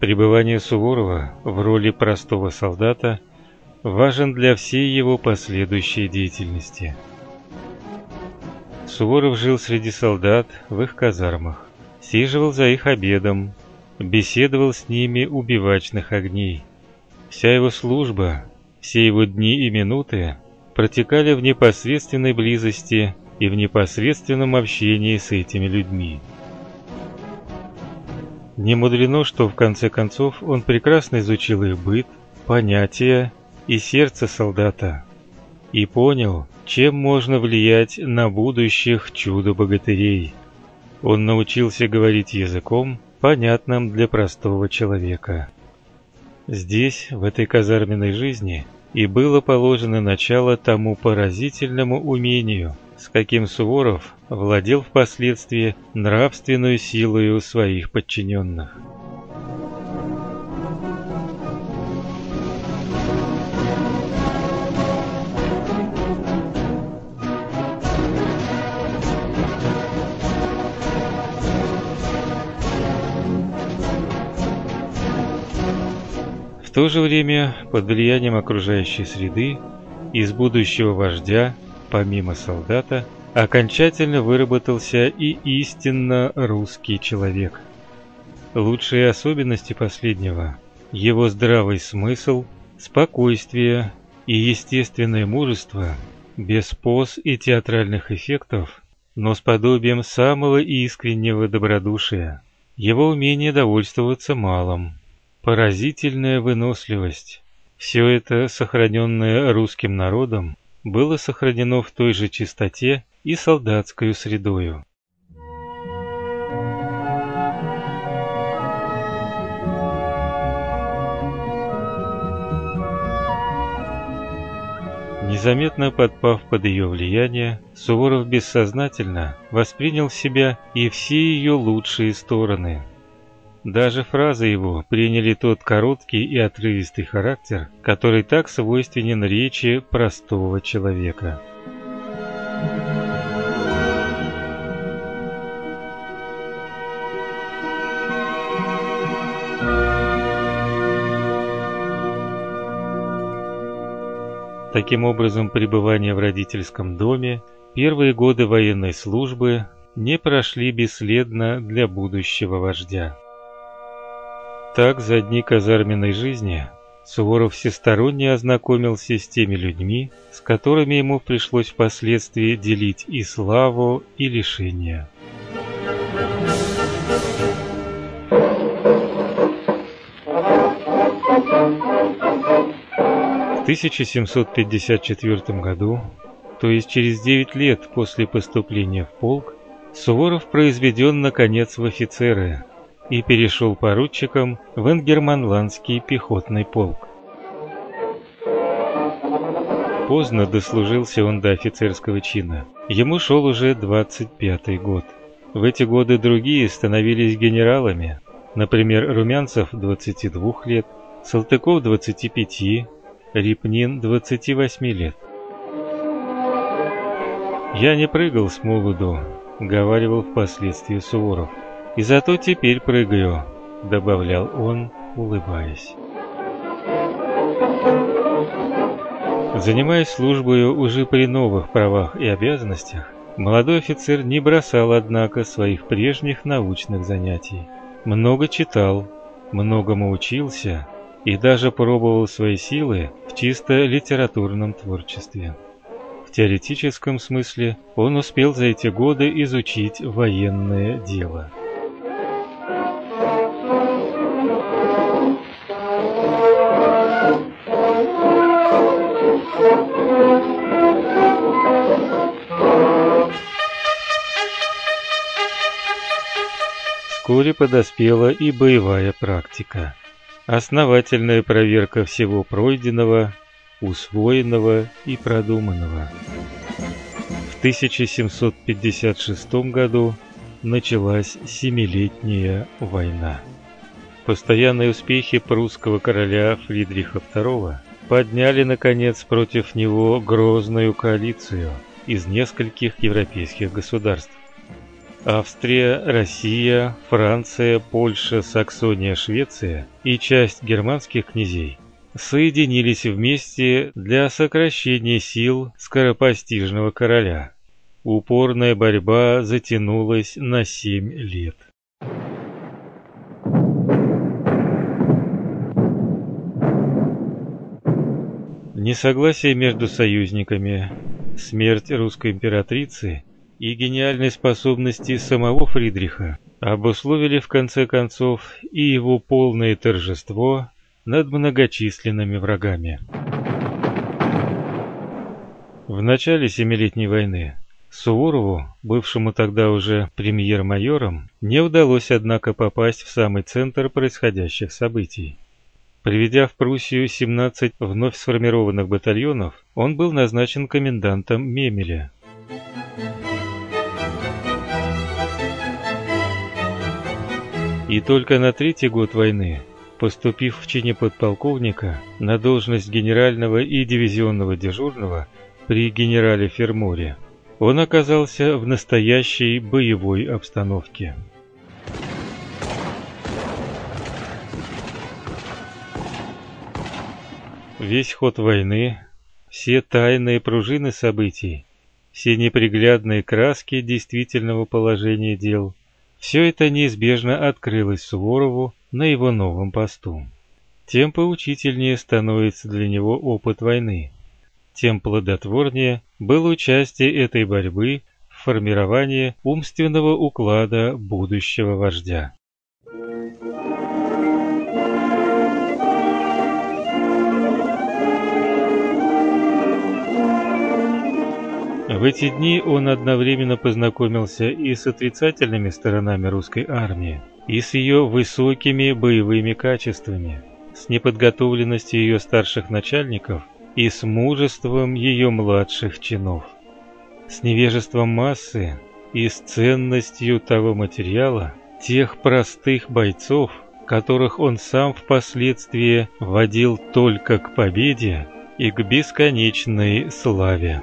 Пребывание Суворова в роли простого солдата важен для всей его последующей деятельности. Суворов жил среди солдат в их казармах, сиживал за их обедом, беседовал с ними у бивачных огней. Вся его служба, все его дни и минуты протекали в непосредственной близости и в непосредственном общении с этими людьми. Не мудрено, что в конце концов он прекрасно изучил их быт, понятия и сердце солдата и понял, чем можно влиять на будущих чудо-богатырей. Он научился говорить языком, понятным для простого человека. Здесь, в этой казарменной жизни, и было положено начало тому поразительному умению, с каким Суворов владел впоследствии нравственную силою своих подчиненных. В то же время, под влиянием окружающей среды, из будущего вождя, помимо солдата, окончательно выработался и истинно русский человек. Лучшие особенности последнего – его здравый смысл, спокойствие и естественное мужество, без поз и театральных эффектов, но с подобием самого искреннего добродушия, его умение довольствоваться малым – Поразительная выносливость. Все это, сохраненное русским народом, было сохранено в той же чистоте и солдатскую средою. Незаметно подпав под ее влияние, Суворов бессознательно воспринял в себя и все ее лучшие стороны – даже фразы его приняли тот короткий и отрывистый характер, который так свойственен речи простого человека. Таким образом, пребывание в родительском доме, первые годы военной службы не прошли бесследно для будущего вождя. Так, за дни казарменной жизни Суворов всесторонне ознакомился с теми людьми, с которыми ему пришлось впоследствии делить и славу, и лишения. В 1754 году, то есть через 9 лет после поступления в полк, Суворов произведен наконец в офицеры, и перешел поручиком в Энгерманландский пехотный полк. Поздно дослужился он до офицерского чина. Ему шел уже 25-й год. В эти годы другие становились генералами. Например, Румянцев 22 лет, Салтыков 25, Репнин 28 лет. «Я не прыгал с молоду», — говаривал впоследствии Суворов. И зато теперь прыгаю, добавлял он, улыбаясь. Занимаясь службой уже при новых правах и обязанностях, молодой офицер не бросал, однако, своих прежних научных занятий. Много читал, многому учился и даже пробовал свои силы в чисто литературном творчестве. В теоретическом смысле он успел за эти годы изучить военное дело. Вскоре подоспела и боевая практика. Основательная проверка всего пройденного, усвоенного и продуманного. В 1756 году началась Семилетняя война. Постоянные успехи прусского короля Фридриха II подняли, наконец, против него грозную коалицию из нескольких европейских государств. Австрия, Россия, Франция, Польша, Саксония, Швеция и часть германских князей соединились вместе для сокращения сил скоропостижного короля. Упорная борьба затянулась на семь лет. Несогласие между союзниками, смерть русской императрицы и гениальной способности самого Фридриха обусловили в конце концов и его полное торжество над многочисленными врагами. В начале Семилетней войны Суворову, бывшему тогда уже премьер-майором, не удалось, однако, попасть в самый центр происходящих событий. Приведя в Пруссию 17 вновь сформированных батальонов, он был назначен комендантом Мемеля. И только на третий год войны Поступив в чине подполковника на должность генерального и дивизионного дежурного при генерале Ферморе, он оказался в настоящей боевой обстановке. Весь ход войны, все тайные пружины событий, все неприглядные краски действительного положения дел, все это неизбежно открылось Суворову на его новом посту. Тем поучительнее становится для него опыт войны, тем плодотворнее было участие этой борьбы в формировании умственного уклада будущего вождя. В эти дни он одновременно познакомился и с отрицательными сторонами русской армии, и с ее высокими боевыми качествами, с неподготовленностью ее старших начальников и с мужеством ее младших чинов, с невежеством массы и с ценностью того материала, тех простых бойцов, которых он сам впоследствии водил только к победе и к бесконечной славе.